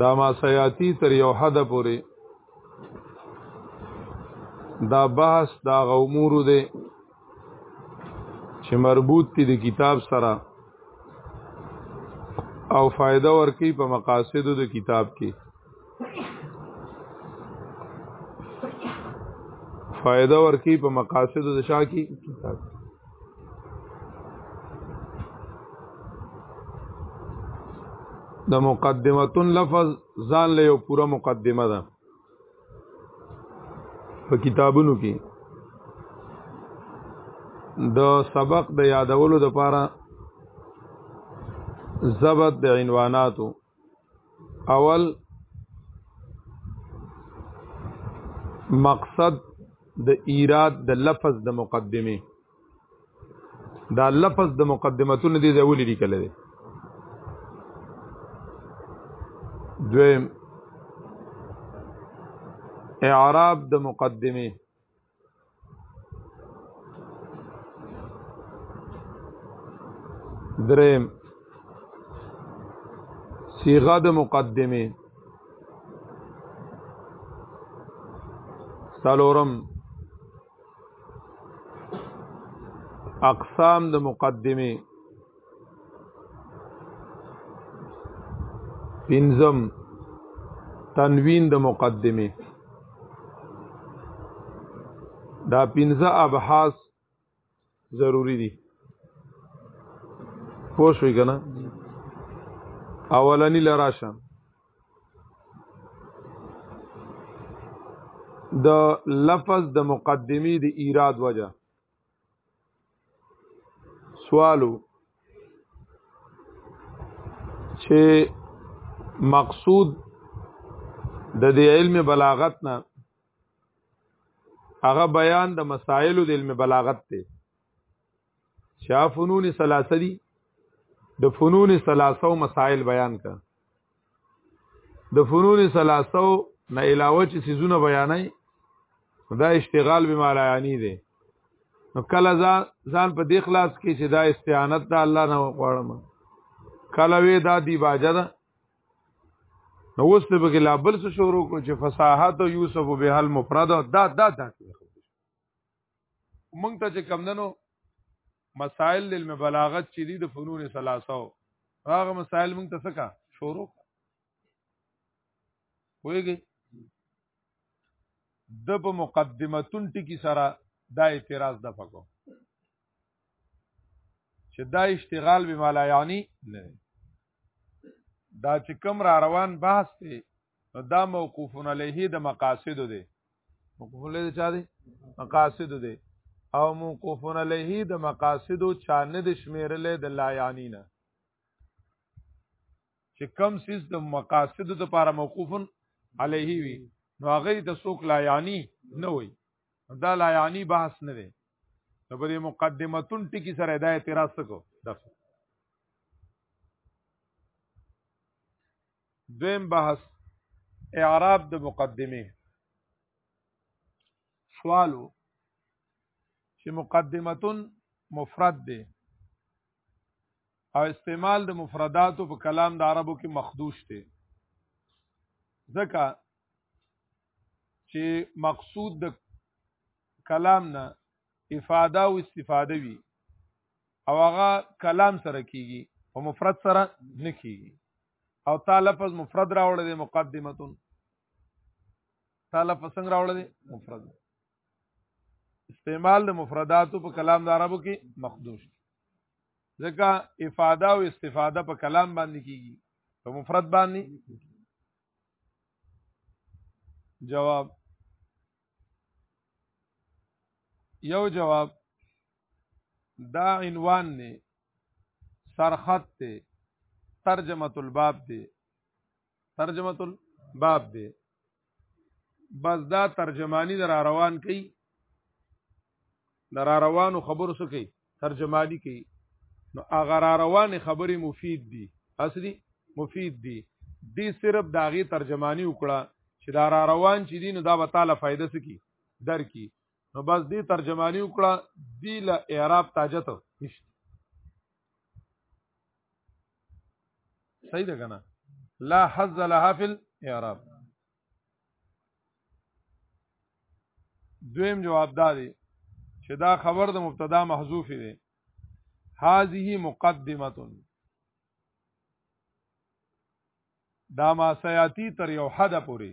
دا ما سیاتی تر یو حد پورې دا بحث دا غومور دی چې مربوط دي د کتاب سره او فائدہ ورکی په مقاصدو د کتاب کې فائدہ ورکی په مقاصد د شاه کی د مقدمتون لفظ ځان له یو پوره مقدمه ده په کتابونو کې د سبق د یادولو د پاره زبط د عنواناتو اول مقصد د ایراد د لفظ د مقدمه دا لفظ د مقدمتونو دي ځول دي کله دي دویم اعراب د مقدمه درم صيغه د مقدمه سلورم اقسام د مقدمه پنځم تنوین د مقدمه دا پنځه ابحاث ضروری دي پوه شوي که نه اولنی لراشه د لفظ د مقدمی د ایراد وجه سوالو چې مقصود د دې علم بلاغت نه هغه بیان د مسائل د علم بلاغت ته شافنون ثلاثه دي د فنون ثلاثه مسائل بیان کړه د فنون سلاسو نه علاوه چې سيزونه بیانای دا اشتغال به مالا یعنی دی نو کله ځان په دې خلاص کې چې دا استعانت د الله نه غواړم کله وې دا دی باجه ده نو اوس ته به لا بل څه شروع کو چې فصاحت او یوسف به حل مفرد دا دا دا مونږ ته چې کم دنو مسائل علم بلاغت چې دي د فنون ثلاثه هغه مسائل مونږ ته څه شروع ویږي د په مقدمتون ټکی سره دا اعتراض د فکو چې دا اشتغال به مالا یعنی نه دا چې کم را روان بحث دی نو دا موقوف علیه د مقاصد دی موقوف علیه چا دی مقاصد دی او موقوف علیه د مقاصد چا نه د شمیرلې د لا یعنی نه چې کم سیس د مقاصد د لپاره موقوف علیه وي نو هغه د سوک لا یعنی نه وي دا لا یعنی بحث نه دی نو په دې مقدمتون ټکی سره دا اعتراض وکړو دویم بحث اعراب د مقدمه سوالو چې مقدمتون مفرد دی او استعمال د مفرداتو په کلام د عربو کې مخدوش دی ځکه چې مقصود د کلام نه افاده او استفاده وي او هغه کلام سره کیږي او مفرد سره نه کیږي او تا لفظ مفرد راوړل دي مقدمتون تا لفظ څنګه راوړل دي مفرد استعمال د مفرداتو په کلام د عربو کې مخدوش ځکه افاده او استفاده په کلام باندې کیږي په مفرد باندې جواب یو جواب دا عنوان نه سرخط ته ترجمه الباب دی ترجمه الباب دی بس دا ترجمانی در روان کی در روانو خبرو سو کی ترجمانی کی نو اگر روان خبرې مفید دي اصلي مفید دي دې صرف داغي ترجمانی وکړه چې دا را روان چې دین دا به تعالی فائدہ سکی در کی نو بس دې ترجمانی وکړه دی له اعراب تاجت نشته صحیح ده کنه لا حظ لها فی الاعراب دویم جواب دا دی چې دا خبر د مبتدا محذوف دی هذه مقدمه دا ما سیاتی تر یو حد پوری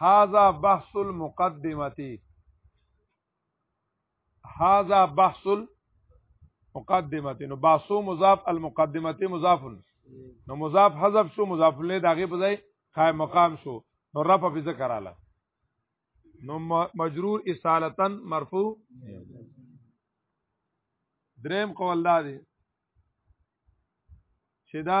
هاذا بحث المقدمتی هاذا بحث المقدمتی نو باسو مضاف المقدمتی مضاف نو مضاف حذف شو مضاف له داغه په ځای قائم مقام شو نو رفع په ذکر اعلی نو مجرور اصالتا مرفوع دریم قول دا دی چې دا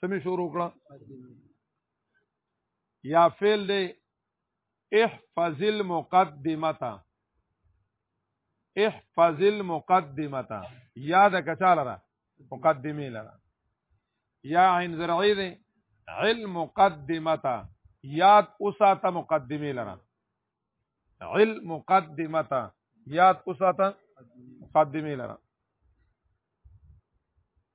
سمې شروع کړه یا فعل دی احفظ المقدمه احفظ المقدمه یا د کچاله را مقدمه لره یا عین زرعی دی علم مقدمه یاد اوساته مقدمه لره علم مقدمه یاد اوساته مقدمه لره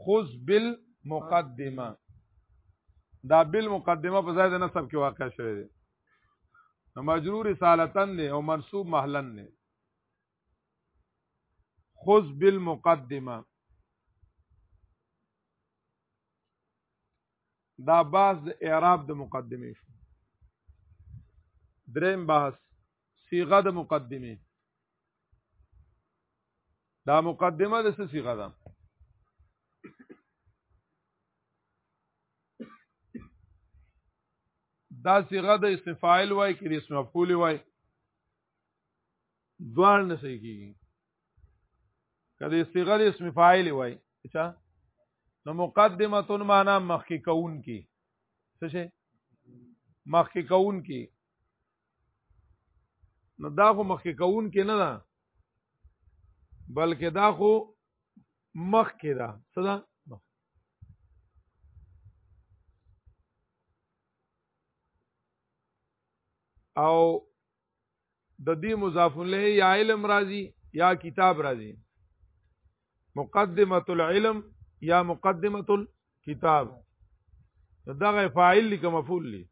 خذ بالمقدمه دا بالمقدمه په ځای د نسب کې واقع شوی دی نو مجرور رسالتن دی او منصوب محلن دی خذ بالمقدمه دا باز د اعراب د مقدمه شو دریم بحث صيغه د مقدمه دا مقدمه د څه صيغه ده دا صيغه د اسم فاعل وای کې د اسم مفعول وای دوار نه صحیح کیږي کله صيغه د اسم فاعل وای اچھا نو مقدمه معنا مخکې کون کی څه شي مخکې کون کی نو دا خو مخکې کون کې نه ده بلکې دا خو مخ کې ده څه ده او د دې مضاف له یا علم راضی یا کتاب راضی مقدمه العلم یا مقدمه الكتاب دغه فاعل لکه مفعول لري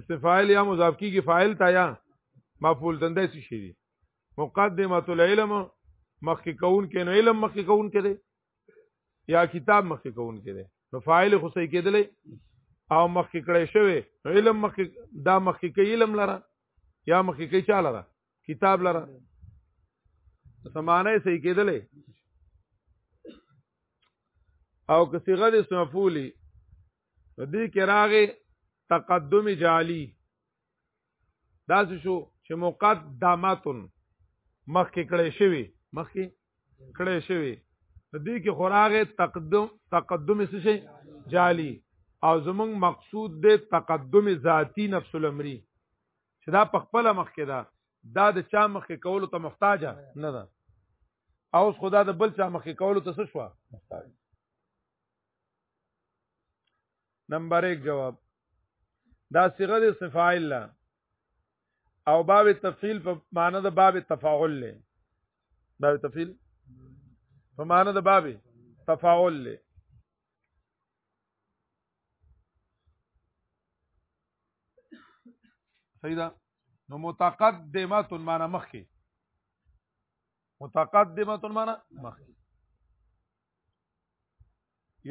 استفاعل یا مضاف کیږي فاعل تا یا مفعول دنده څه شي دي مقدمه العلم مخکې کون کې نو علم مخکې کون کې دي یا کتاب مخکې کون کې دي نو فاعل خو صحیح کېدلې او مخکې کړی شوی علم مخکې دا مخکې کې علم لره یا مخکې کې چا لره کتاب لره سمانه صحیح کېدلې او که صيغه د مفعولي په دې کې راغې تقدم جعلی دا شو چې مقدماتن مخکې کړې شوی مخکې کړې شوی په دې کې خوراغه تقدم تقدم څه شي جعلی او زمونږ مقصود د تقدم ذاتی نفس الامری چې دا په خپل مخ کې ده دا د چا مخ کې کولو ته محتاج نه ده او اوس خدا د بل چا مخ کې کولو ته څه شو محتاج نمبر 1 جواب دا صيغه د صفائل لا او باب تفصیل په معنی د باب تفاعل له باب تفصیل په معنی د باب تفاعل له سیدا نو متقدمه معنا مخکي متقدمه معنا مخکي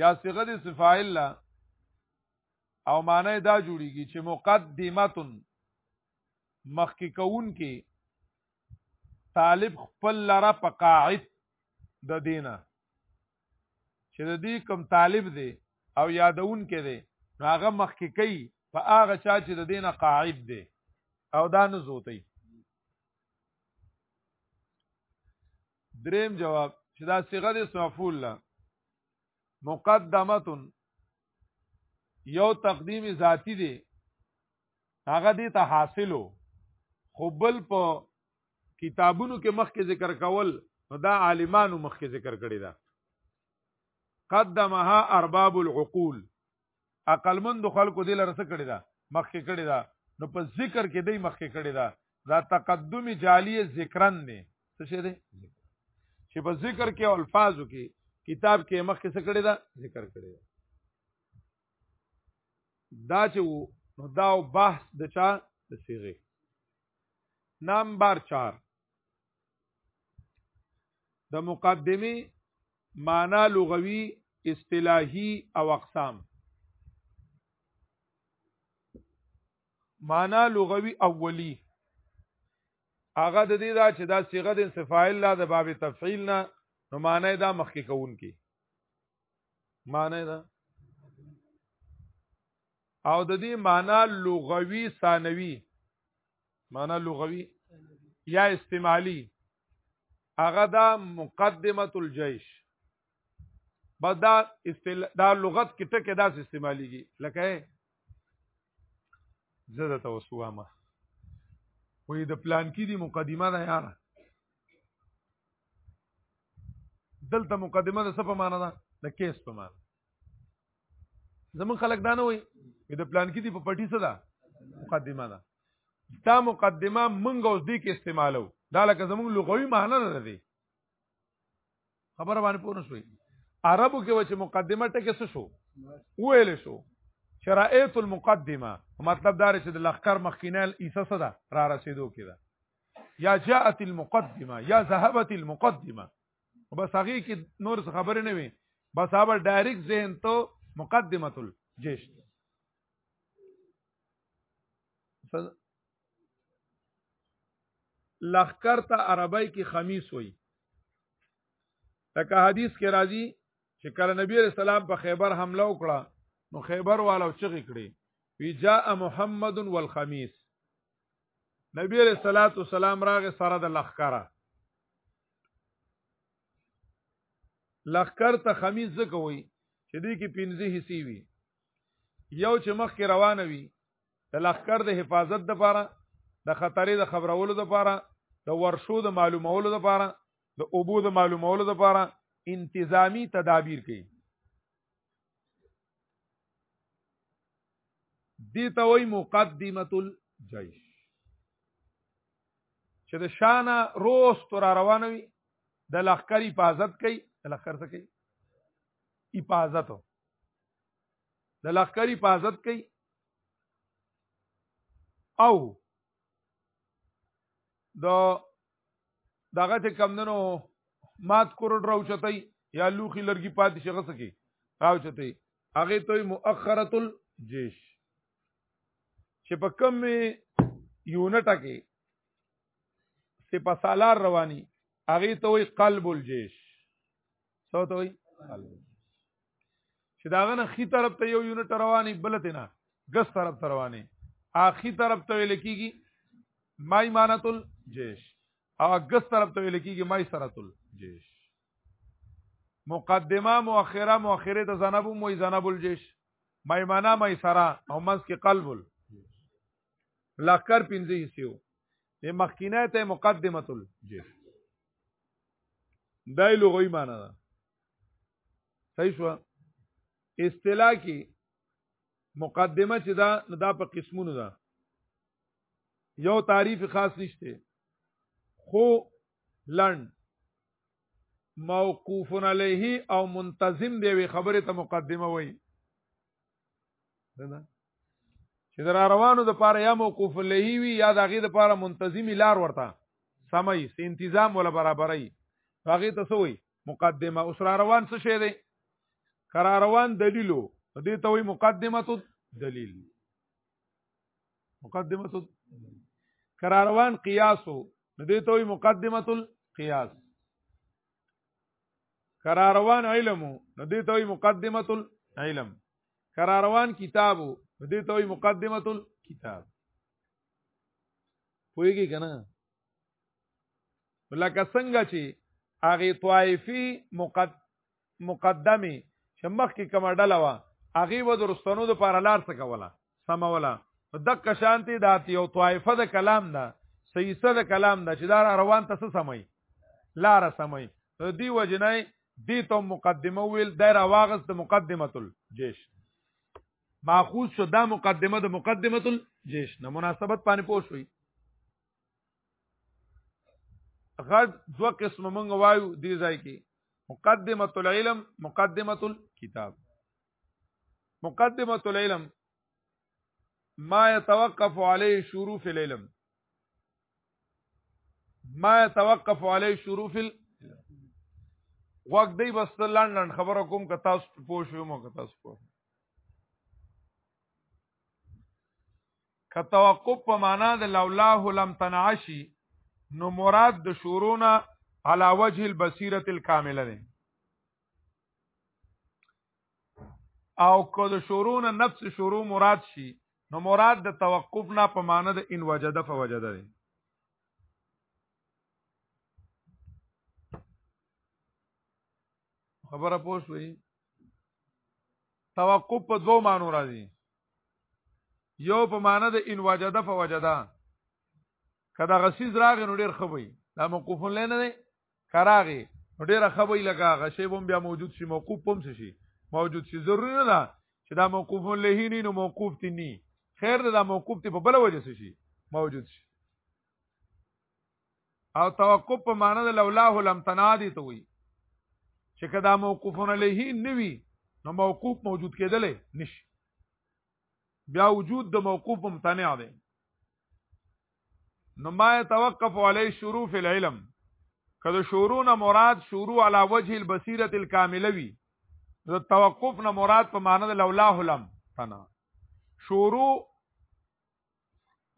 یا صيغه د صفائل لا او معنی دا جوړیږي چې مقدمه مخکي کون کې طالب خپل لره په قاعد د دینه چې د دې کم طالب دی او یادون کې دی نو هغه مخکې کوي په هغه چا چې د دینه قاعد دی او دا نه زوتی دریم جواب چې دا صيغه د مفعول لا مقدمه یو تقدیم ذاتی دی هغه دې ته حاصلو خو بل په کتابونو کې مخکې ذکر کول نو دا عالمانو مخکې ذکر کړی دا قدمها ارباب العقول عقلمند خلکو دې لرسه کړی دا مخکې کړی دا نو په ذکر کې دې مخکې کړی دا دا تقدم جالی ذکرن نه څه شه دې چې په ذکر کې الفاظو کې کتاب کې مخکې څه کړی دا ذکر کړی دا دا چې نو دا بحث د چا د صيغه نمبر 4 د مقدمه معنا لغوي اصطلاحي او اقسام معنا لغوي اولی هغه د دې دا چې دا صيغه د فاعل لا د باب تفعیل نه نو معنی دا مخکې کوونکی معنی ده او د دې معنا لغوي ثانوي معنا لغوي یا استعمالی هغه دا مقدمه الجيش بس دا استل... دا لغت کې ټکه داس استعماليږي لکه زه د توسوه ما وې د پلان کې دی مقدمه ده یار دلته مقدمه ده څه په معنا ده د کیس په معنا زمون خلک دانه وي د پلان کې دی په پټی څه ده مقدمه ده دا مقدمه منګ اوس دی کې استعمالو دا لکه زمون لغوي معنا نه ده خبر باندې پوه نه شوي عربو کې وچه مقدمه ټکه څه شو ویل شو شرایط المقدمه مطلب دا چې د لخر مخکینه ایسه صدا را رسیدو کې دا یا جاءت المقدمه یا ذهبت المقدمه بس هغه کې نور څه خبرې نه وي بس هغه ډایرکټ ذهن ته مقدمه الجيش لخر ته عربی کې خمیس وای لکه حدیث کې راځي چې کله نبی رسول الله په خیبر حمله وکړه نو خیبر والو چغې کړې وی جاء محمد والخمیس نبی علیہ الصلوۃ والسلام راغه سره د لخکره لخکر ته خمیس زکوي چې دې کې پنځه حصے وي یو چې مخ کې روانه وي د لخر د حفاظت د پاره د خطرې د خبرولو د پاره د ورشو د معلومولو د پاره د اوبو د معلومولو د پاره انتظامی تدابیر کوي دي ته وای مقدمه الجيش چې د شانه روز تر روانوي د لخر حفاظت کوي د لخر څه کوي حفاظت د لخکری حفاظت کوي او د دغه ته کمندنو مات کورډ راوچتای یا لوخي لرګي پاتې شغه سکی راوچتای هغه ته مؤخره الجيش چې په کم یونټ کې سپه سالار رواني هغه ته وي قلب الجيش څه ته وي چې داغه نه خي طرف ته یو یونټ رواني بلته نه ګس طرف ته رواني اخی طرف ته ویل کیږي مای مانتل جیش او ګس طرف ته ویل کیږي مای سرتل جیش مقدمه مؤخره مؤخره ته زنب مو زنب الجیش مای معنا مای سرا او منس کې قلب لخر پنځه حصو د مخکینه ته مقدمه الجیش دای لغوی معنی ده صحیح شو اصطلاح کې مقدمه چې دا نو دا په قسمونو ده یو تعریف خاص نشته خو لند موقوف علیه او منتظم دی وی خبره ته مقدمه وای نه چې در روانو د پاره یا موقوف لهی وی یا د غي د پاره منتظمی لار ورته سمای سي تنظیم ولا برابرای هغه ته سوې مقدمه اوس را روان څه شه دی کرا روان دلیلو دې ته وی مقدمه تو دلیل مقدمه تو کرا روان قیاسو دې ته وی مقدمه القیاس کراروان علم نو دې ته مقدمه العلم کراروان کتاب نو دې ته مقدمه الكتاب پوهیږي کنه لکه څنګه چې هغه طائفي مقد مقدمه چې مخکې کومه ډله وه هغه و درستانو د پاره لار څه کوله سمولا دک شانتی داتی او طائفه د کلام ده سیسه د کلام ده چې دا روان ته سمای لار سمای دی وجنای دی ته مقدمه ویل د راواغس د مقدمه الجيش ماخوذ شو دا مقدمه د مقدمه الجيش نه مناسبت پانی پوه شوي غد دو قسم مونږ وایو دی ځای کې مقدمه العلم مقدمه الكتاب مقدمه العلم ما يتوقف عليه شروع في العلم ما يتوقف عليه شروع في وقت دی بس لندن خبره کوم که تاسو پوه شئ مو که تاسو پوه که توقف په معنا د لولاه لم تنعشی نو مراد د شورونه علا وجه البصیرت الکامله ده او که د شروع نه نفس شروع مراد شي نو مراد د توقف نه په معنی د ان وجده فوجده دی خبره پوه شوي توقف په دوو معنو راځي یو په معنی د ان وجده فوجده کدا غسیز راغی نو ډیر خبي دا موقوفون لنه نه کراغي نو ډیره خبرې لګه هغه شی بم بیا موجود شي موقوف پم شي موجود شي ضروري نه ده چې دا موقوف له نه نو موقوف تی ني خیر دا موقوف تی په بل وجه شي موجود شي او توقف په معنی د لولاه لم تنادي ته وي چې کدا موقوفون له نه وي نو موقوف موجود کېدل نشي بیا وجود د موقوف ممتنع دی نو ما يتوقف علی شروع فی العلم کله شروع نه مراد شروع علی وجه البصیره الکامله وی نو توقف نه مراد په معنی د لولا علم تنا شروع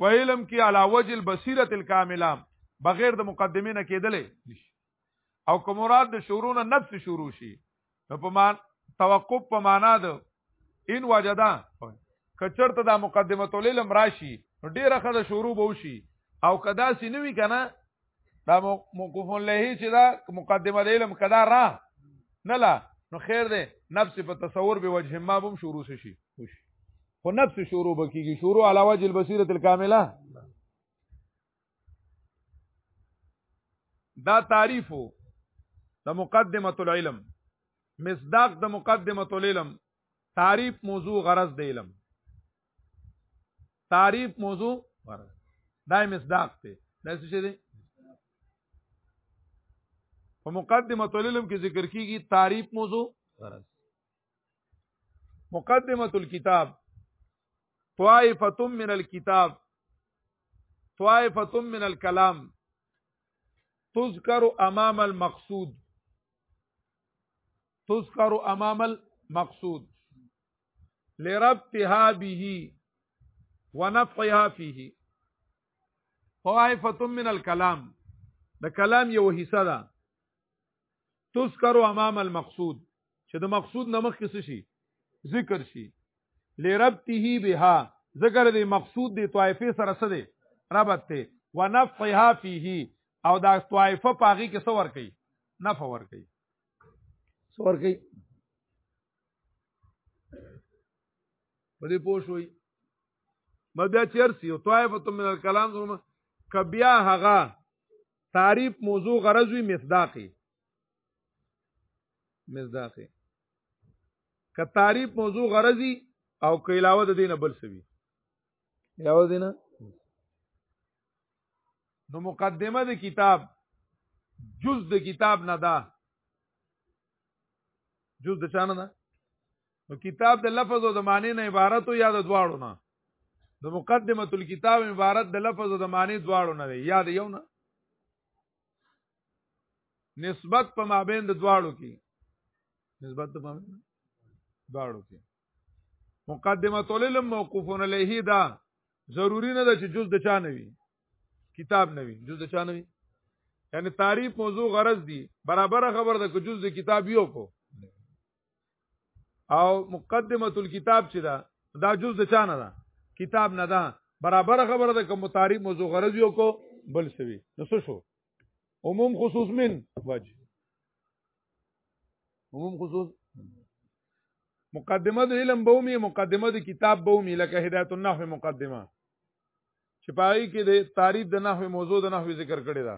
په علم کې علی وجه البصیره الکامله بغیر د مقدمه نه کېدلې او که مراد د شروع نه نفس شروع شي نو په مان توقف په معنا ده ان وجدا کچرته دا مقدمه تولل مراشي ډیره خده شروع به وشي او کدا سینوي کنه دا موقوفون له چې دا مقدمه د علم کدا را نه لا نو خیر دی نفس په تصور به وجه ما بم شروع شي خو نفس شروع بکیږي شروع علاوه جل بصیرت الکامله دا تعریف د مقدمه العلم مصداق د مقدمه العلم تعریف موضوع غرض د علم تعریف موضوع غرض دا مصداق دی دا څه دی په مقدمه العلم کې ذکر کیږي تعریف موضوع غرض مقدمه الكتاب طائفه من الكتاب طائفه من الكلام تذكر امام المقصود تذکر امام المقصود لربطها به ونفعها فيه طائفه من الكلام د کلام یو حصہ ده تذکر امام المقصود چې د مقصود نمخ کې شي ذکر شي لربته بها ذکر دی مقصود دی طائفه سره سره دی ربط ته ونفعها فيه او دا طائفه پاغي کې څور کوي نفع ور کوي څور کوي په دې پوه شوي ما بیا چیرسي او طائفه من الكلام زما کبیا هغه تعریف موضوع غرض وی مصداقی مصداقی که تعریف موضوع غرضی او که علاوه د دینه بل سوي علاوه دینه نو مقدمه د کتاب جز د کتاب نه ده جز د چانه ده نو کتاب د لفظ او د معنی نه عبارت او یا د دواړو نه د مقدمه الکتاب عبارت د لفظ او د معنی دواړو نه دی یا د یو نه نسبت په مابین د دواړو کې نسبت په مابین دواړو کې مقدمه العلم موقوف علیه دا ضروری نه ده چې جز د چا نه وي کتاب نه وي جز د چا نه وي یعنی تعریف موضوع غرض دی برابر خبر ده که جز د کتاب یو کو او مقدمه الكتاب چې دا دا جز د چانه ده کتاب نه ده برابر خبره ده کوم تعریف موضوع غرض یو کو بل سوي نو څه شو عموم خصوص من وجه عموم خصوص مقدمه د علم بومي مقدمه د کتاب بومي لکه هدایت النحو مقدمه چې پای کې د تعریف د نحو موضوع د نحو ذکر کړی دا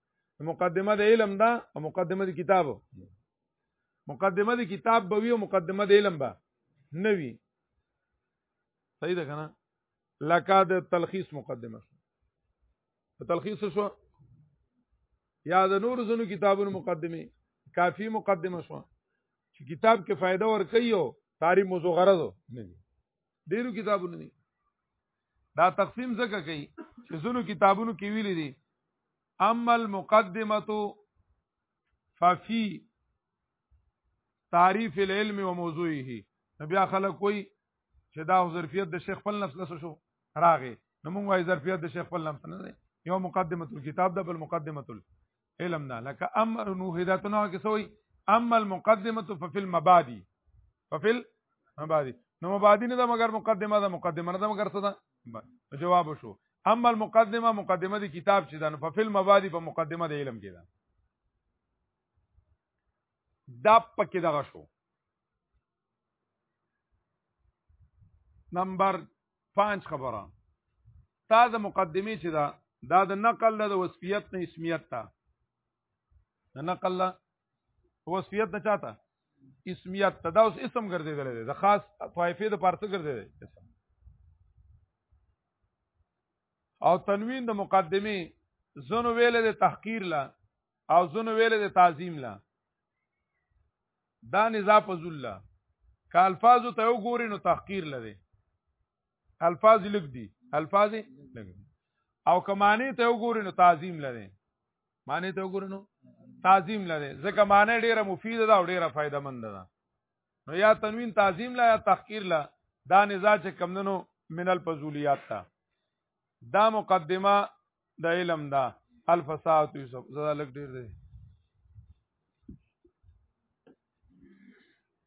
مقدمه د علم دا او مقدمه د کتاب مقدمه د کتاب به وي او مقدمه د علم به نه وي صحیح ده کنه لکه د تلخیص مقدمه شو تلخیص شو یا د نور زنو کتابونو مقدمه کافی مقدمه شو چې کتاب کې فائدہ ور کوي او تعریف موضوع غرض نه دي ډیرو کتابونه دي دا تقسیم ځکه کوي چې زونو کتابونو کې ویلي دي اما المقدمه ففي تعریف العلم و موضوعه بیا خلک کوئی چې دا ظرفیت د شیخ خپل نفس لسه شو راغې نو موږ وايي ظرفیت د شیخ خپل نفس نه دی یو مقدمه الكتاب ده بل مقدمه علم دا لکه امر نو هدایتونه کې سوی اما المقدمه ففي المبادي ففي المبادي نو مبادي نه دا مگر مقدمه دا مقدمه نه دا مگر څه دا جواب شو اما المقدمه مقدمه دی کتاب چې دا نو ففي المبادي په مقدمه د علم کې دا دا پکې دغه شو نمبر 5 خبره تا د مقدمه چې دا دا د نقل د وصفیت نه اسمیت تا د نقل وصفیت نه چاته اسمیت ته دا اوس اسم ګرځیدل دی د خاص طائفه د پارڅ ګرځیدل اسم او تنوین د مقدمه زنو ویل د تحقیر لا او زنو ویل د تعظیم لا دا نزا په ذله ک الفاظ ته یو ګوري نو تحقیر لري الفاظ لګ دي الفاظ لګ دي او کمانه ته یو ګوري نو تعظیم لري معنی ته وګورئ نو تعظیم لري ځکه معنی ډیره مفیده ده او ډیره فائدہ مند ده نو یا تنوین تعظیم لا یا تحقیر لا دا نزا چې کمندنو من الفضولیات تا دا مقدمه د علم دا الف ساعت یوسف زړه لګ ډیر دی